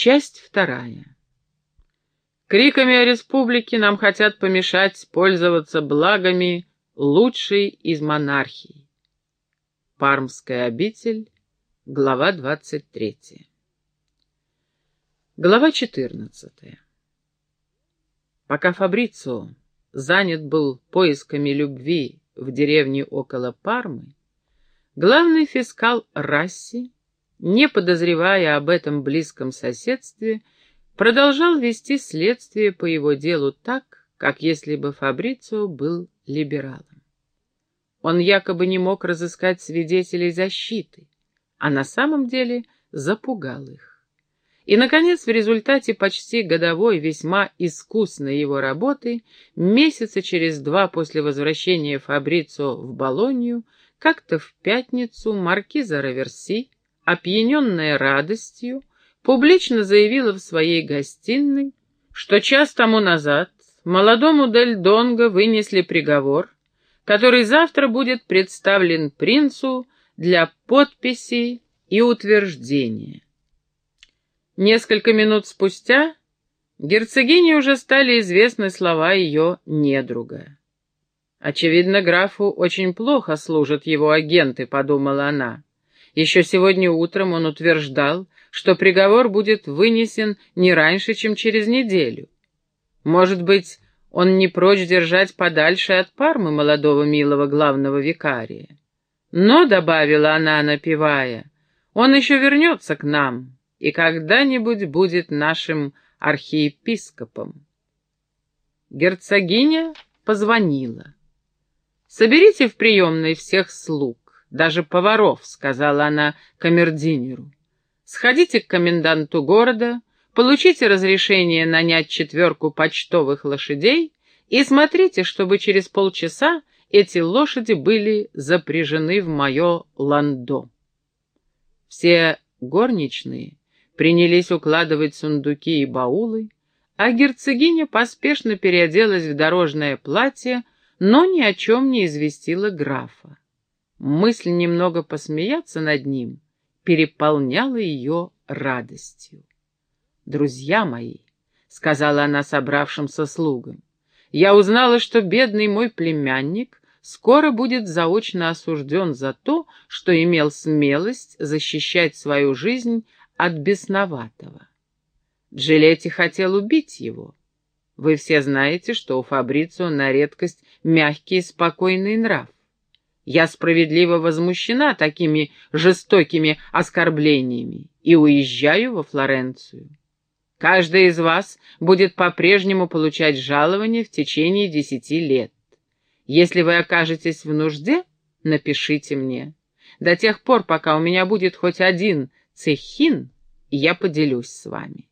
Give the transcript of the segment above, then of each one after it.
Часть вторая. Криками о республике нам хотят помешать пользоваться благами лучшей из монархий. Пармская обитель, глава 23. Глава 14. Пока Фабрицио занят был поисками любви в деревне около Пармы, главный фискал Расси не подозревая об этом близком соседстве, продолжал вести следствие по его делу так, как если бы Фабрицио был либералом. Он якобы не мог разыскать свидетелей защиты, а на самом деле запугал их. И, наконец, в результате почти годовой, весьма искусной его работы, месяца через два после возвращения Фабрицио в Болонью, как-то в пятницу маркиза Раверси, опьяненная радостью, публично заявила в своей гостиной, что час тому назад молодому Дель Донго вынесли приговор, который завтра будет представлен принцу для подписи и утверждения. Несколько минут спустя герцогине уже стали известны слова ее недруга. «Очевидно, графу очень плохо служат его агенты», — подумала она. Еще сегодня утром он утверждал, что приговор будет вынесен не раньше, чем через неделю. Может быть, он не прочь держать подальше от Пармы молодого милого главного викария. Но, — добавила она, напевая, — он еще вернется к нам и когда-нибудь будет нашим архиепископом. Герцогиня позвонила. «Соберите в приемной всех слуг даже поваров», — сказала она камердинеру. «Сходите к коменданту города, получите разрешение нанять четверку почтовых лошадей и смотрите, чтобы через полчаса эти лошади были запряжены в мое ландо». Все горничные принялись укладывать сундуки и баулы, а герцогиня поспешно переоделась в дорожное платье, но ни о чем не известила графа. Мысль немного посмеяться над ним переполняла ее радостью. «Друзья мои», — сказала она собравшимся слугам, — «я узнала, что бедный мой племянник скоро будет заочно осужден за то, что имел смелость защищать свою жизнь от бесноватого. Джилетти хотел убить его. Вы все знаете, что у Фабрицио на редкость мягкий и спокойный нрав. Я справедливо возмущена такими жестокими оскорблениями и уезжаю во Флоренцию. Каждый из вас будет по-прежнему получать жалование в течение десяти лет. Если вы окажетесь в нужде, напишите мне. До тех пор, пока у меня будет хоть один цехин, я поделюсь с вами.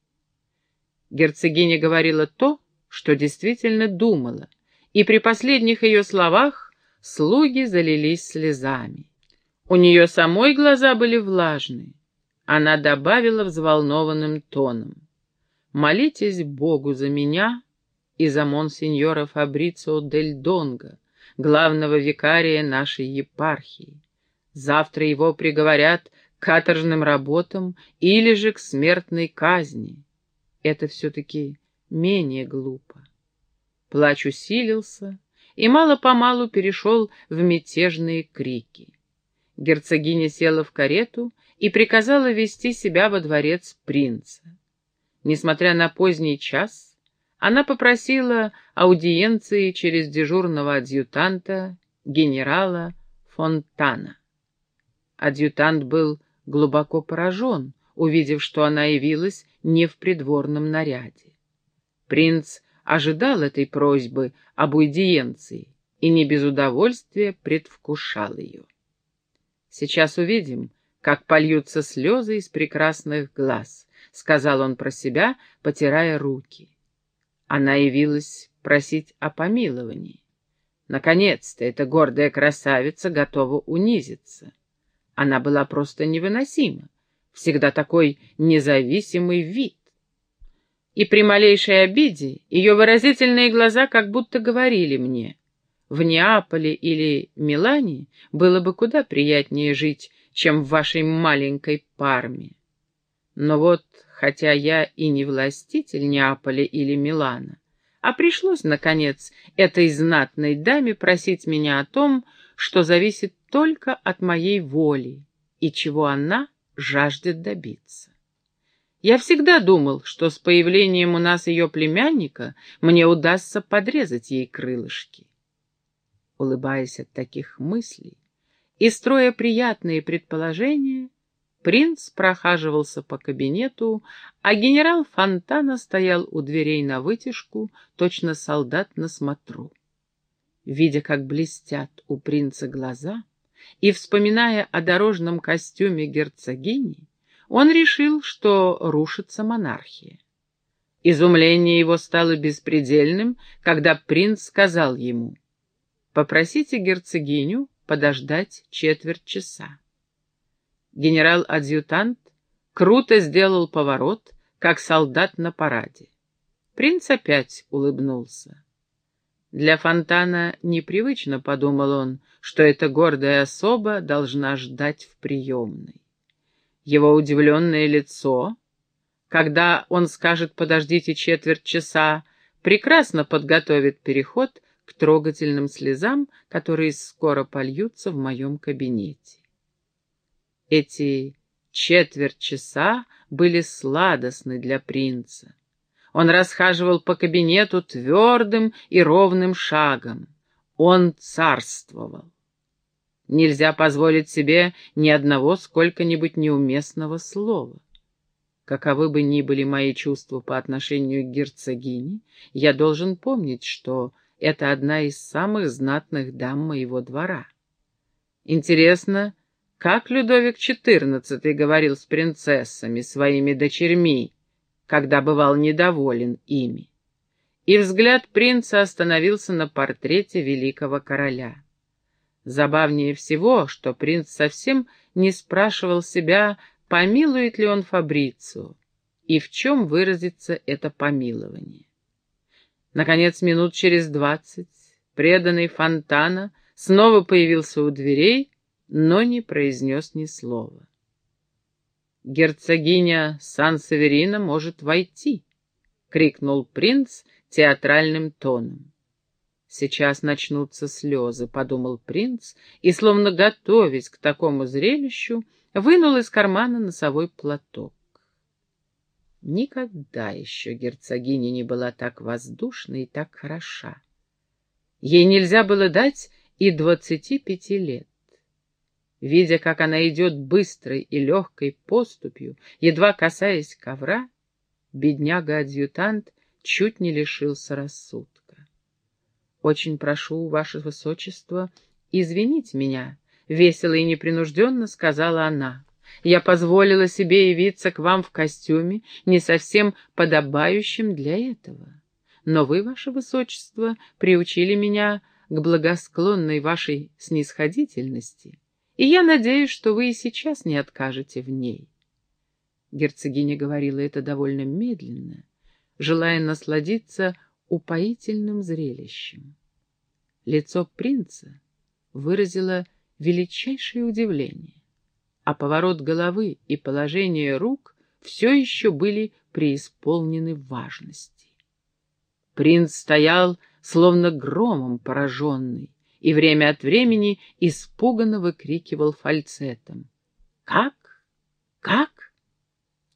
Герцогиня говорила то, что действительно думала, и при последних ее словах Слуги залились слезами. У нее самой глаза были влажные. Она добавила взволнованным тоном. «Молитесь Богу за меня и за монсеньора Фабрицио дель Донго, главного викария нашей епархии. Завтра его приговорят к каторжным работам или же к смертной казни. Это все-таки менее глупо». Плач усилился, и мало-помалу перешел в мятежные крики. Герцогиня села в карету и приказала вести себя во дворец принца. Несмотря на поздний час, она попросила аудиенции через дежурного адъютанта генерала Фонтана. Адъютант был глубоко поражен, увидев, что она явилась не в придворном наряде. Принц ожидал этой просьбы об уидиенции и не без удовольствия предвкушал ее. «Сейчас увидим, как польются слезы из прекрасных глаз», — сказал он про себя, потирая руки. Она явилась просить о помиловании. Наконец-то эта гордая красавица готова унизиться. Она была просто невыносима, всегда такой независимый вид и при малейшей обиде ее выразительные глаза как будто говорили мне, в Неаполе или Милане было бы куда приятнее жить, чем в вашей маленькой Парме. Но вот хотя я и не властитель Неаполя или Милана, а пришлось, наконец, этой знатной даме просить меня о том, что зависит только от моей воли и чего она жаждет добиться. Я всегда думал, что с появлением у нас ее племянника мне удастся подрезать ей крылышки. Улыбаясь от таких мыслей и строя приятные предположения, принц прохаживался по кабинету, а генерал Фонтана стоял у дверей на вытяжку, точно солдат на смотру. Видя, как блестят у принца глаза, и вспоминая о дорожном костюме герцогини, он решил, что рушится монархия. Изумление его стало беспредельным, когда принц сказал ему, «Попросите герцогиню подождать четверть часа». Генерал-адъютант круто сделал поворот, как солдат на параде. Принц опять улыбнулся. Для Фонтана непривычно, подумал он, что эта гордая особа должна ждать в приемной. Его удивленное лицо, когда он скажет «подождите четверть часа», прекрасно подготовит переход к трогательным слезам, которые скоро польются в моем кабинете. Эти четверть часа были сладостны для принца. Он расхаживал по кабинету твердым и ровным шагом. Он царствовал. Нельзя позволить себе ни одного сколько-нибудь неуместного слова. Каковы бы ни были мои чувства по отношению к герцогине, я должен помнить, что это одна из самых знатных дам моего двора. Интересно, как Людовик XIV говорил с принцессами, своими дочерьми, когда бывал недоволен ими. И взгляд принца остановился на портрете великого короля. Забавнее всего, что принц совсем не спрашивал себя, помилует ли он Фабрицию, и в чем выразится это помилование. Наконец, минут через двадцать, преданный Фонтана снова появился у дверей, но не произнес ни слова герцогиня Сан-Северина может войти!» — крикнул принц театральным тоном. «Сейчас начнутся слезы», — подумал принц, и, словно готовясь к такому зрелищу, вынул из кармана носовой платок. Никогда еще герцогиня не была так воздушна и так хороша. Ей нельзя было дать и двадцати пяти лет. Видя, как она идет быстрой и легкой поступью, едва касаясь ковра, бедняга-адъютант чуть не лишился рассудка. «Очень прошу, ваше высочество, извинить меня», — весело и непринужденно сказала она. «Я позволила себе явиться к вам в костюме, не совсем подобающем для этого. Но вы, ваше высочество, приучили меня к благосклонной вашей снисходительности» и я надеюсь, что вы и сейчас не откажете в ней. Герцогиня говорила это довольно медленно, желая насладиться упоительным зрелищем. Лицо принца выразило величайшее удивление, а поворот головы и положение рук все еще были преисполнены важности. Принц стоял, словно громом пораженный, и время от времени испуганно выкрикивал фальцетом. «Как? Как?»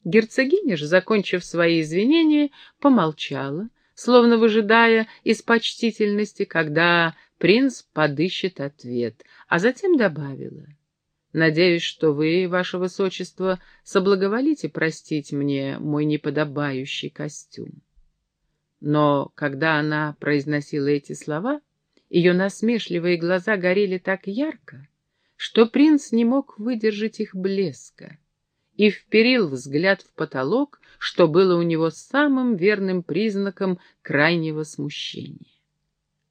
Герцогиня же, закончив свои извинения, помолчала, словно выжидая из почтительности, когда принц подыщет ответ, а затем добавила. «Надеюсь, что вы, ваше высочество, соблаговолите простить мне мой неподобающий костюм». Но когда она произносила эти слова, ее насмешливые глаза горели так ярко, что принц не мог выдержать их блеска и вперил взгляд в потолок, что было у него самым верным признаком крайнего смущения.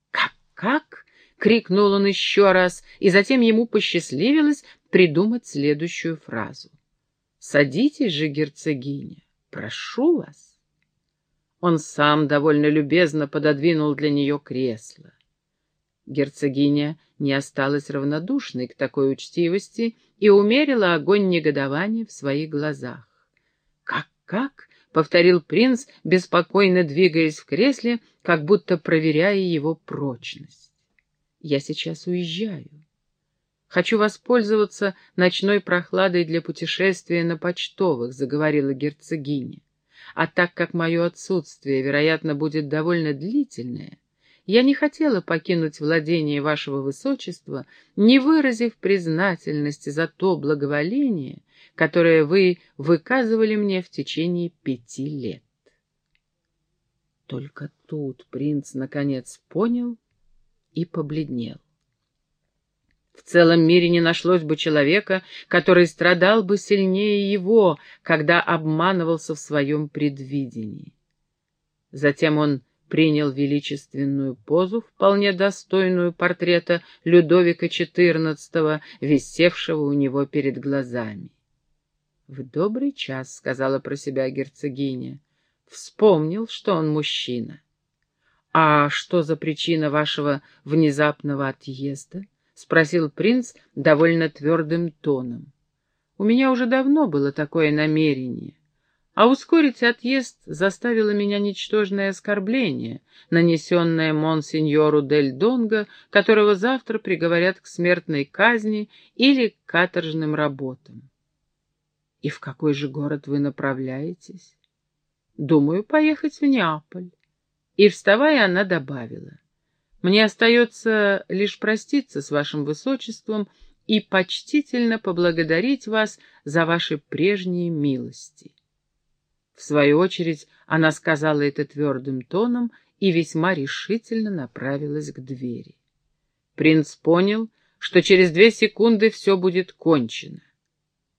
«Как? Как?» — крикнул он еще раз, и затем ему посчастливилось придумать следующую фразу. «Садитесь же, герцогиня, прошу вас». Он сам довольно любезно пододвинул для нее кресло. Герцогиня не осталась равнодушной к такой учтивости и умерила огонь негодования в своих глазах. «Как, как?» — повторил принц, беспокойно двигаясь в кресле, как будто проверяя его прочность. «Я сейчас уезжаю. Хочу воспользоваться ночной прохладой для путешествия на почтовых», — заговорила герцогиня. «А так как мое отсутствие, вероятно, будет довольно длительное, я не хотела покинуть владение вашего высочества, не выразив признательности за то благоволение, которое вы выказывали мне в течение пяти лет. Только тут принц наконец понял и побледнел. В целом мире не нашлось бы человека, который страдал бы сильнее его, когда обманывался в своем предвидении. Затем он принял величественную позу, вполне достойную портрета Людовика XIV, висевшего у него перед глазами. «В добрый час», — сказала про себя герцогиня, — «вспомнил, что он мужчина». «А что за причина вашего внезапного отъезда?» — спросил принц довольно твердым тоном. «У меня уже давно было такое намерение. А ускорить отъезд заставило меня ничтожное оскорбление, нанесенное монсеньору Дель Донго, которого завтра приговорят к смертной казни или к каторжным работам. И в какой же город вы направляетесь? Думаю, поехать в Неаполь. И, вставая, она добавила. Мне остается лишь проститься с вашим высочеством и почтительно поблагодарить вас за ваши прежние милости. В свою очередь она сказала это твердым тоном и весьма решительно направилась к двери. Принц понял, что через две секунды все будет кончено.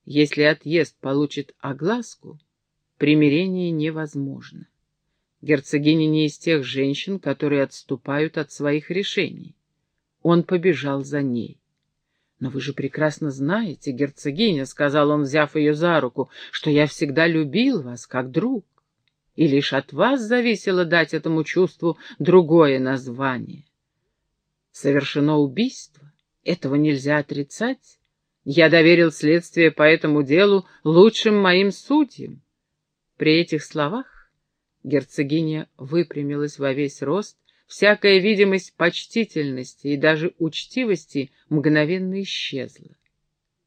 Если отъезд получит огласку, примирение невозможно. Герцогиня не из тех женщин, которые отступают от своих решений. Он побежал за ней. «Но вы же прекрасно знаете, герцогиня», — сказал он, взяв ее за руку, — «что я всегда любил вас как друг, и лишь от вас зависело дать этому чувству другое название. Совершено убийство, этого нельзя отрицать. Я доверил следствие по этому делу лучшим моим судьям». При этих словах герцогиня выпрямилась во весь рост, Всякая видимость почтительности и даже учтивости мгновенно исчезла.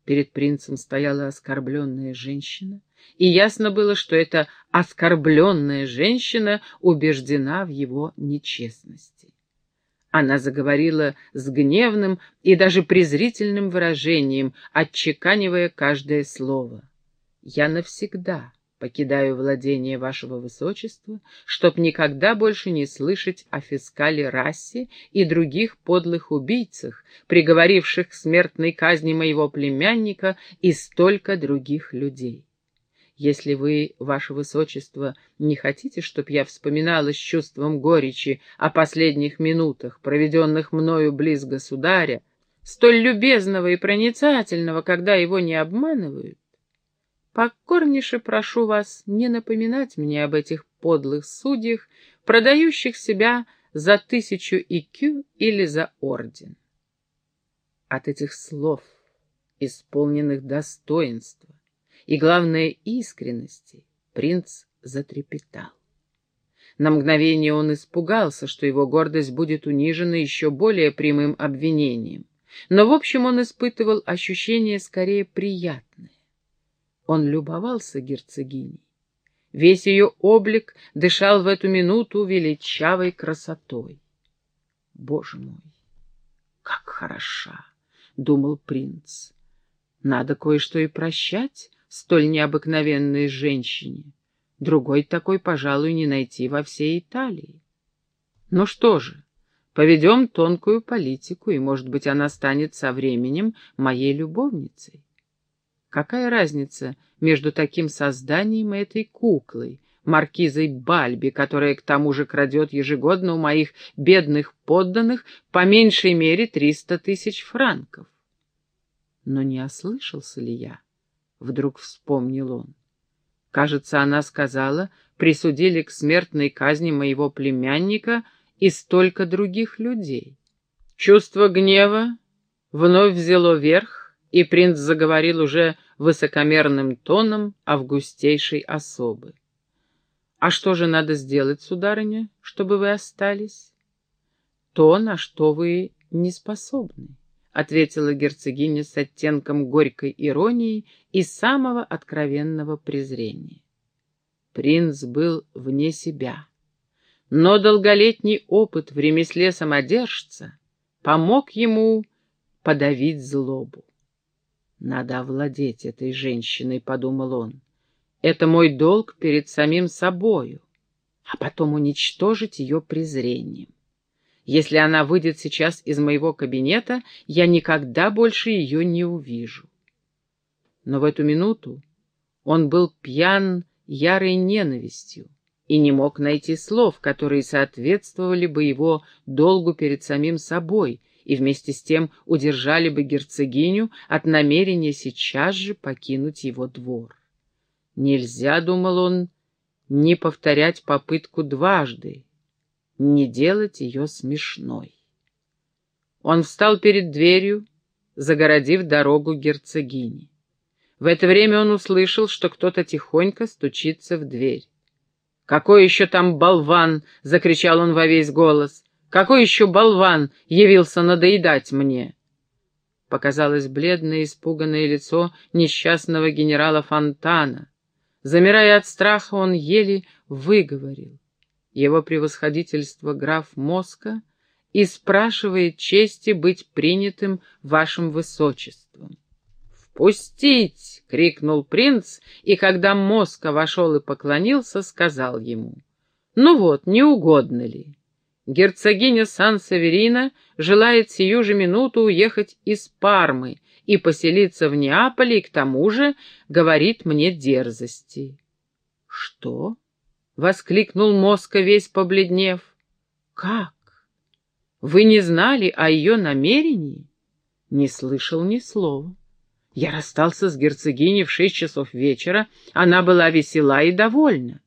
Перед принцем стояла оскорбленная женщина, и ясно было, что эта оскорбленная женщина убеждена в его нечестности. Она заговорила с гневным и даже презрительным выражением, отчеканивая каждое слово. «Я навсегда покидаю владение вашего высочества, чтоб никогда больше не слышать о фискале Рассе и других подлых убийцах, приговоривших к смертной казни моего племянника и столько других людей. Если вы, ваше высочество, не хотите, чтоб я вспоминала с чувством горечи о последних минутах, проведенных мною близ государя, столь любезного и проницательного, когда его не обманывают, Покорнейше прошу вас не напоминать мне об этих подлых судьях, продающих себя за тысячу икю или за орден. От этих слов, исполненных достоинства и, главное, искренности, принц затрепетал. На мгновение он испугался, что его гордость будет унижена еще более прямым обвинением, но, в общем, он испытывал ощущение скорее приятное. Он любовался герцогиней. Весь ее облик дышал в эту минуту величавой красотой. «Боже мой, как хороша!» — думал принц. «Надо кое-что и прощать столь необыкновенной женщине. Другой такой, пожалуй, не найти во всей Италии. Ну что же, поведем тонкую политику, и, может быть, она станет со временем моей любовницей. Какая разница между таким созданием и этой куклой, маркизой Бальби, которая к тому же крадет ежегодно у моих бедных подданных по меньшей мере триста тысяч франков? Но не ослышался ли я? Вдруг вспомнил он. Кажется, она сказала, присудили к смертной казни моего племянника и столько других людей. Чувство гнева вновь взяло верх, и принц заговорил уже высокомерным тоном августейшей особы. А что же надо сделать, сударыня, чтобы вы остались? То, на что вы не способны, ответила герцогиня с оттенком горькой иронии и самого откровенного презрения. Принц был вне себя, но долголетний опыт в ремесле самодержца помог ему подавить злобу. «Надо овладеть этой женщиной», — подумал он. Это мой долг перед самим собою, а потом уничтожить ее презрением. Если она выйдет сейчас из моего кабинета, я никогда больше ее не увижу. Но в эту минуту он был пьян ярой ненавистью и не мог найти слов, которые соответствовали бы его долгу перед самим собой и вместе с тем удержали бы герцогиню от намерения сейчас же покинуть его двор. Нельзя, думал он, не повторять попытку дважды, не делать ее смешной. Он встал перед дверью, загородив дорогу герцогини. В это время он услышал, что кто-то тихонько стучится в дверь. «Какой еще там болван!» — закричал он во весь голос. «Какой еще болван явился надоедать мне?» Показалось бледное, испуганное лицо несчастного генерала Фонтана. Замирая от страха, он еле выговорил. Его превосходительство граф Моска и спрашивает чести быть принятым вашим высочеством. «Впустить!» — крикнул принц, и когда Моска вошел и поклонился, сказал ему. «Ну вот, не угодно ли? Герцогиня Сан-Саверина желает сию же минуту уехать из Пармы и поселиться в Неаполе, и к тому же говорит мне дерзости. — Что? — воскликнул Моска, весь побледнев. — Как? Вы не знали о ее намерении? Не слышал ни слова. Я расстался с герцогиней в шесть часов вечера, она была весела и довольна.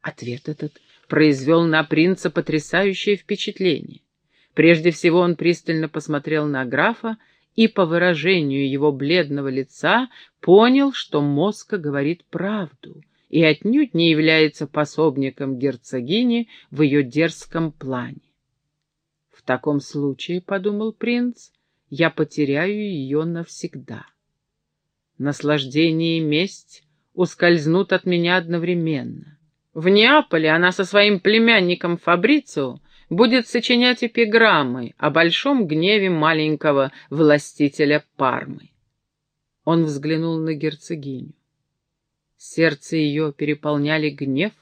Ответ этот произвел на принца потрясающее впечатление. Прежде всего он пристально посмотрел на графа и по выражению его бледного лица понял, что Моска говорит правду и отнюдь не является пособником герцогини в ее дерзком плане. «В таком случае, — подумал принц, — я потеряю ее навсегда. Наслаждение и месть ускользнут от меня одновременно. В Неаполе она со своим племянником Фабрицио будет сочинять эпиграммы о большом гневе маленького властителя Пармы. Он взглянул на герцогиню. Сердце ее переполняли гнев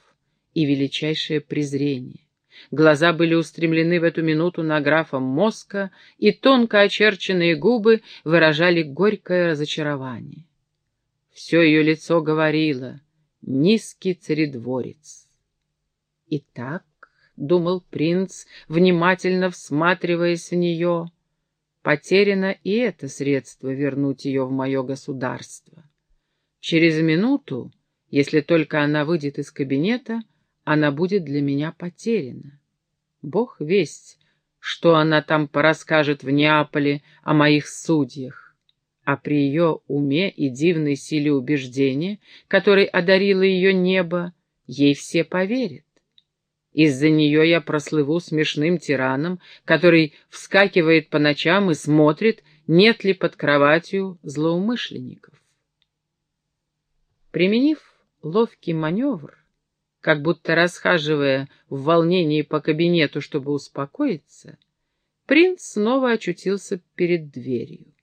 и величайшее презрение. Глаза были устремлены в эту минуту на графа Моска, и тонко очерченные губы выражали горькое разочарование. Все ее лицо говорило «низкий царедворец». Итак, — думал принц, внимательно всматриваясь в нее. Потеряно и это средство вернуть ее в мое государство. Через минуту, если только она выйдет из кабинета, она будет для меня потеряна. Бог весть, что она там порасскажет в Неаполе о моих судьях. А при ее уме и дивной силе убеждения, которой одарило ее небо, ей все поверят. Из-за нее я прослыву смешным тираном, который вскакивает по ночам и смотрит, нет ли под кроватью злоумышленников. Применив ловкий маневр, как будто расхаживая в волнении по кабинету, чтобы успокоиться, принц снова очутился перед дверью.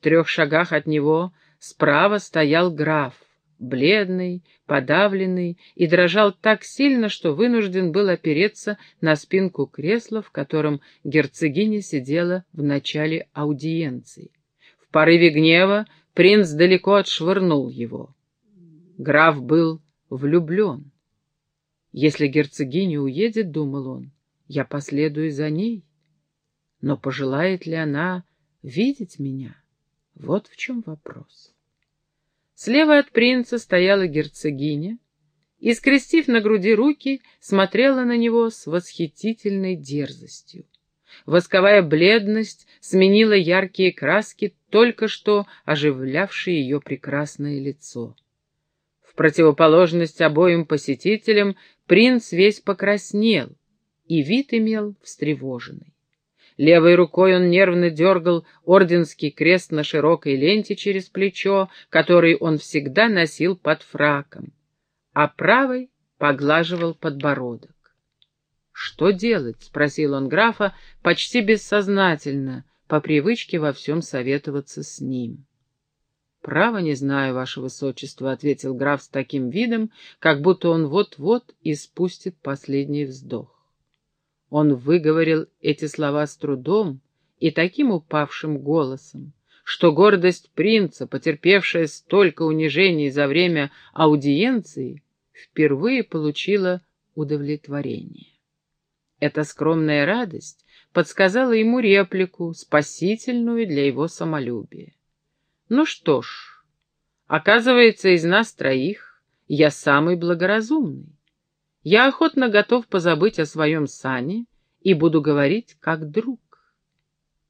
Трех шагах от него справа стоял граф, бледный, подавленный, и дрожал так сильно, что вынужден был опереться на спинку кресла, в котором герцогиня сидела в начале аудиенции. В порыве гнева принц далеко отшвырнул его. Граф был влюблен. Если герцогиня уедет, думал он, я последую за ней. Но пожелает ли она видеть меня? Вот в чем вопрос. Слева от принца стояла герцогиня и, скрестив на груди руки, смотрела на него с восхитительной дерзостью. Восковая бледность сменила яркие краски, только что оживлявшие ее прекрасное лицо. В противоположность обоим посетителям, принц весь покраснел и вид имел встревоженный. Левой рукой он нервно дергал орденский крест на широкой ленте через плечо, который он всегда носил под фраком, а правой поглаживал подбородок. «Что делать?» — спросил он графа почти бессознательно, по привычке во всем советоваться с ним. «Право не знаю, ваше высочество», — ответил граф с таким видом, как будто он вот-вот испустит последний вздох. Он выговорил эти слова с трудом и таким упавшим голосом, что гордость принца, потерпевшая столько унижений за время аудиенции, впервые получила удовлетворение. Эта скромная радость подсказала ему реплику, спасительную для его самолюбия. Ну что ж, оказывается, из нас троих я самый благоразумный. Я охотно готов позабыть о своем сане и буду говорить как друг.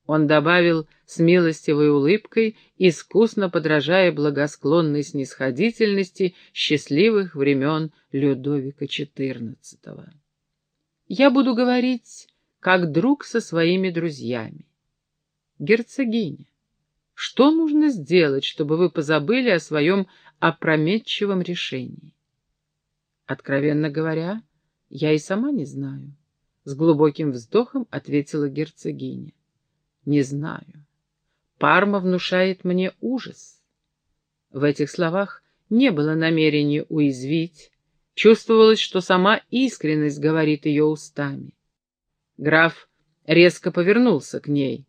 Он добавил с милостивой улыбкой, искусно подражая благосклонной снисходительности счастливых времен Людовика XIV. Я буду говорить как друг со своими друзьями. Герцогиня, что нужно сделать, чтобы вы позабыли о своем опрометчивом решении? Откровенно говоря, я и сама не знаю. С глубоким вздохом ответила герцогиня. Не знаю. Парма внушает мне ужас. В этих словах не было намерения уязвить. Чувствовалось, что сама искренность говорит ее устами. Граф резко повернулся к ней.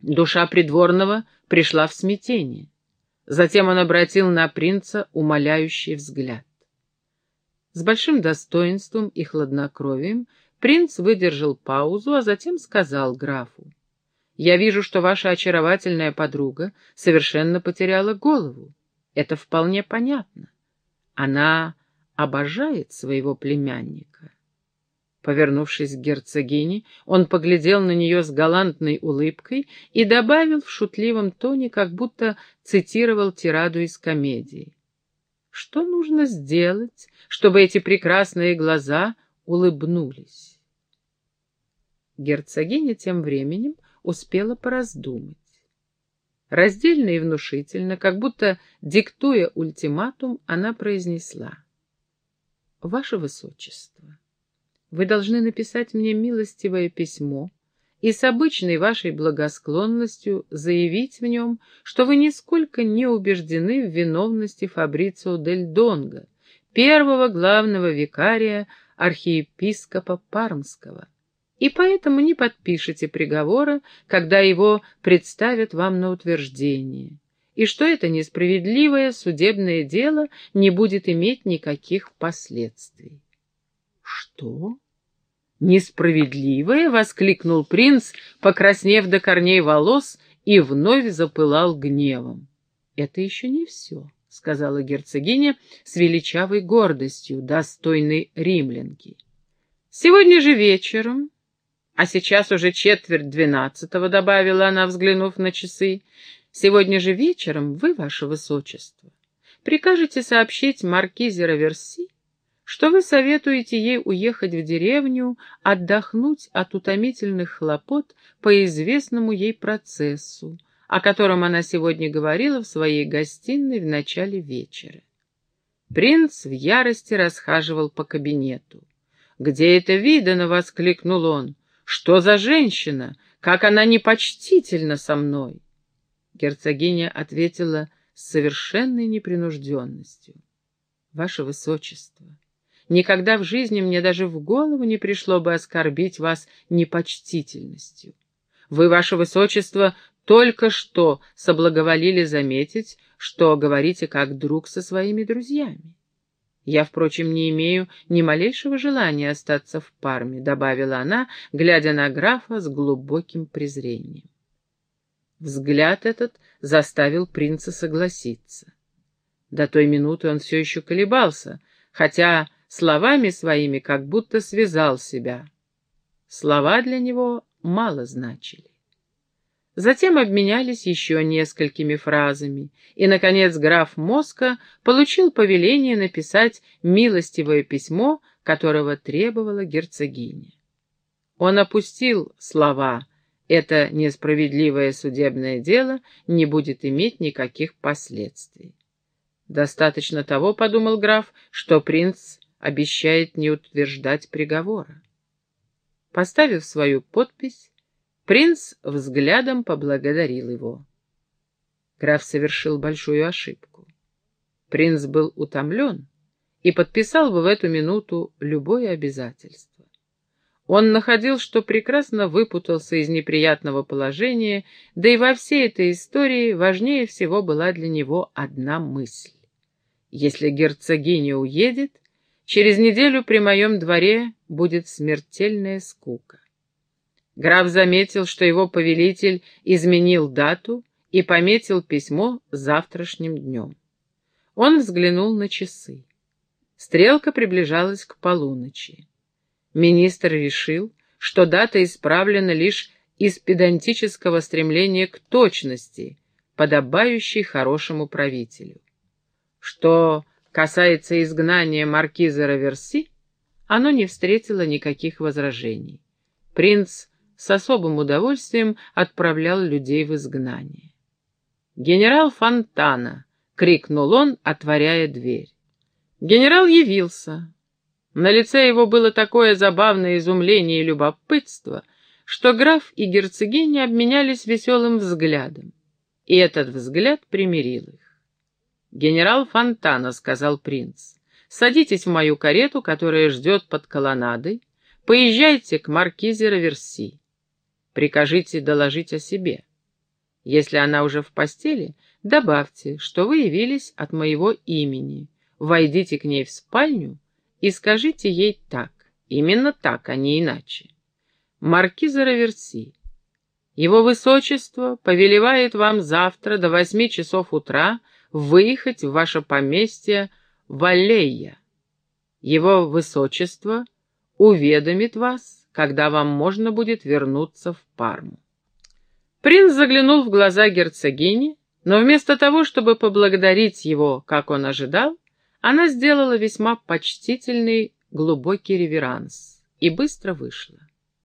Душа придворного пришла в смятение. Затем он обратил на принца умоляющий взгляд. С большим достоинством и хладнокровием принц выдержал паузу, а затем сказал графу. «Я вижу, что ваша очаровательная подруга совершенно потеряла голову. Это вполне понятно. Она обожает своего племянника. Повернувшись к герцогине, он поглядел на нее с галантной улыбкой и добавил в шутливом тоне, как будто цитировал тираду из комедии. «Что нужно сделать, чтобы эти прекрасные глаза улыбнулись?» Герцогиня тем временем успела пораздумать. Раздельно и внушительно, как будто диктуя ультиматум, она произнесла. «Ваше Высочество» вы должны написать мне милостивое письмо и с обычной вашей благосклонностью заявить в нем, что вы нисколько не убеждены в виновности Фабрицио дель Донго, первого главного викария архиепископа Пармского, и поэтому не подпишете приговора, когда его представят вам на утверждение, и что это несправедливое судебное дело не будет иметь никаких последствий. Что? «Несправедливое!» — воскликнул принц, покраснев до корней волос, и вновь запылал гневом. «Это еще не все», — сказала герцогиня с величавой гордостью, достойной римлянки. «Сегодня же вечером, а сейчас уже четверть двенадцатого», — добавила она, взглянув на часы, — «сегодня же вечером вы, ваше высочество, прикажете сообщить маркизе Раверси, что вы советуете ей уехать в деревню, отдохнуть от утомительных хлопот по известному ей процессу, о котором она сегодня говорила в своей гостиной в начале вечера. Принц в ярости расхаживал по кабинету. «Где это видано?» — воскликнул он. «Что за женщина? Как она непочтительна со мной!» Герцогиня ответила с совершенной непринужденностью. «Ваше Высочество, Никогда в жизни мне даже в голову не пришло бы оскорбить вас непочтительностью. Вы, ваше высочество, только что соблаговолили заметить, что говорите как друг со своими друзьями. Я, впрочем, не имею ни малейшего желания остаться в Парме, добавила она, глядя на графа с глубоким презрением. Взгляд этот заставил принца согласиться. До той минуты он все еще колебался, хотя словами своими как будто связал себя. Слова для него мало значили. Затем обменялись еще несколькими фразами, и, наконец, граф Моска получил повеление написать милостивое письмо, которого требовала герцогиня. Он опустил слова «это несправедливое судебное дело не будет иметь никаких последствий». Достаточно того, подумал граф, что принц обещает не утверждать приговора. Поставив свою подпись, Принц взглядом поблагодарил его. Граф совершил большую ошибку. Принц был утомлен и подписал бы в эту минуту любое обязательство. Он находил, что прекрасно выпутался из неприятного положения, да и во всей этой истории важнее всего была для него одна мысль. Если герцогиня уедет, через неделю при моем дворе будет смертельная скука. Граф заметил, что его повелитель изменил дату и пометил письмо завтрашним днем. Он взглянул на часы. Стрелка приближалась к полуночи. Министр решил, что дата исправлена лишь из педантического стремления к точности, подобающей хорошему правителю. Что касается изгнания маркиза Раверси, оно не встретило никаких возражений. Принц с особым удовольствием отправлял людей в изгнание. «Генерал Фонтана!» — крикнул он, отворяя дверь. Генерал явился. На лице его было такое забавное изумление и любопытство, что граф и герцогиня обменялись веселым взглядом, и этот взгляд примирил их. «Генерал Фонтана», — сказал принц, — «садитесь в мою карету, которая ждет под колоннадой, поезжайте к маркизе Раверси. Прикажите доложить о себе. Если она уже в постели, добавьте, что вы явились от моего имени. Войдите к ней в спальню и скажите ей так, именно так, а не иначе. Маркиза Раверси, его высочество повелевает вам завтра до восьми часов утра выехать в ваше поместье Валлея. Его высочество уведомит вас, когда вам можно будет вернуться в Парму. Принц заглянул в глаза герцогини, но вместо того, чтобы поблагодарить его, как он ожидал, она сделала весьма почтительный глубокий реверанс и быстро вышла.